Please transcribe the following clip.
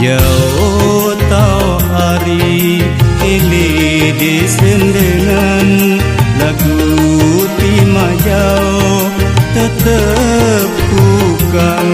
Jauh tau hari Ili disendengan Lagu timah jauh Tetap bukan